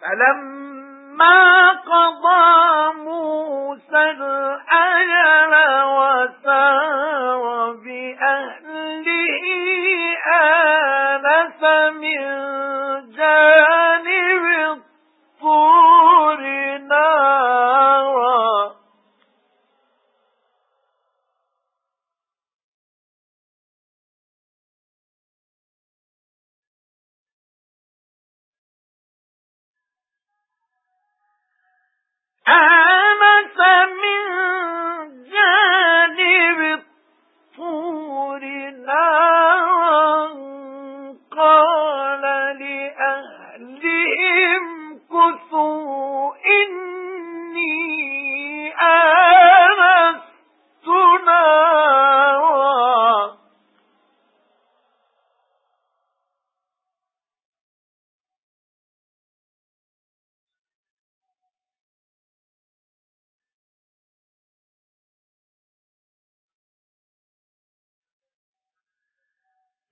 فَلَمَّا قَضَى مُوسَى الْأَجَلَ وَسَارَ بِأَهْلِهِ آنَسَ مِنْ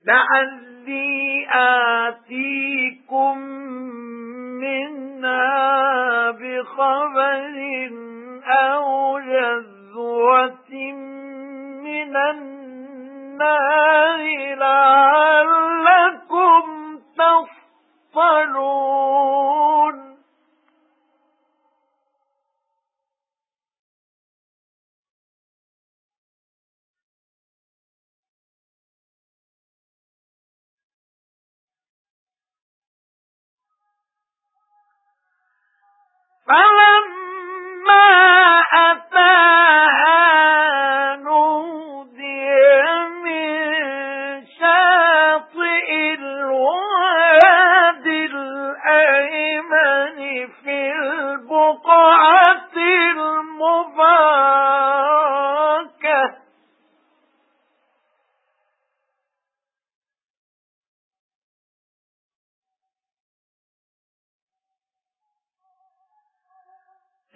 لَعَلِّي آتِيكُمْ مِنْهَا بِخَبَرٍ أَوْ جَذْوَةٍ مِنَ النَّارِ.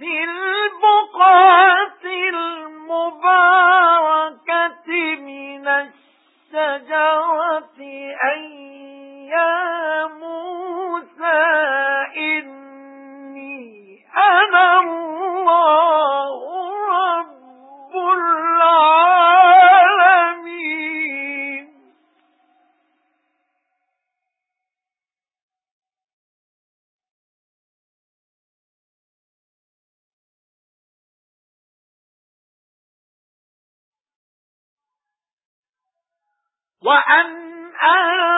فِي الْبُقْعَةِ الْمُبَارَكَةِ. وَأَنْ أَلْقِ